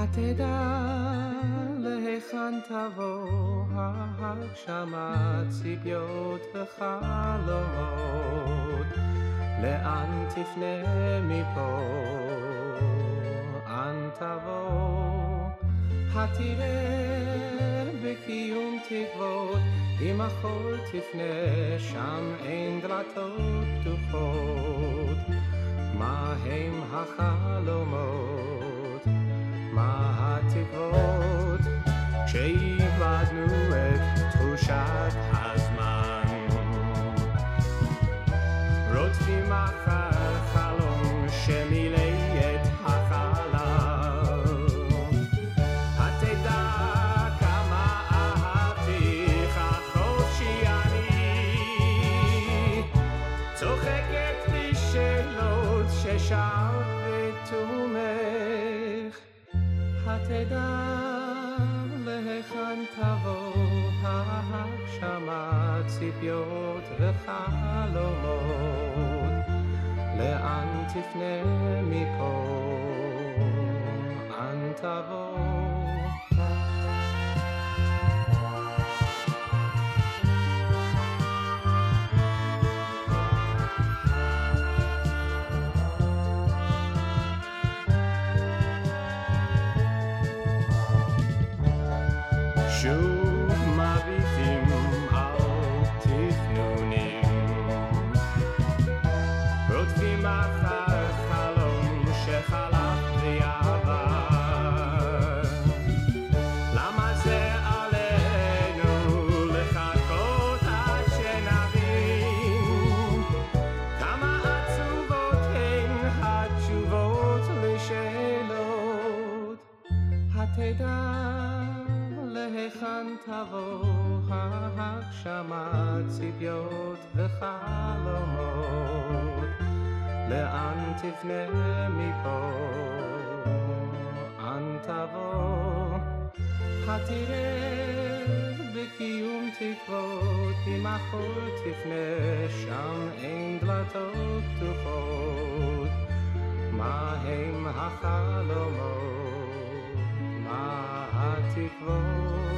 התדע להיכן תבוא ההגשמת ציפיות וחלומות? לאן תפנה מפה? אן תבוא? התראה בקיום תקוות אם החול תפנה שם אין דלתות פתוחות. מה הם החלומות מה התקוות כשאיבדנו את תחושת הזמן. רודפים אחר חלום שמילא את החלל. התדע כמה אהבתיך חופשי אני. צוחקת בשאלות ששאלת בתומך התדע להיכן תבוא ההגשמת ציפיות וחלומות. לאן תפנה מפה? אן תבוא שוב מביטים על תכנונים רודפים אחר חלום שחלף בלי עבר למה זה עלינו לחכות עד שנבין? כמה עצובות הן התשובות לשאלות. התדע להיכן תבוא ההגשמת ציפיות וחלומות? לאן תפנה מפה? אן תבוא? התראה בקיום תקוות אם החול תפנה שם אין דלתות פתוחות. מה הם החלומות? מה התקוות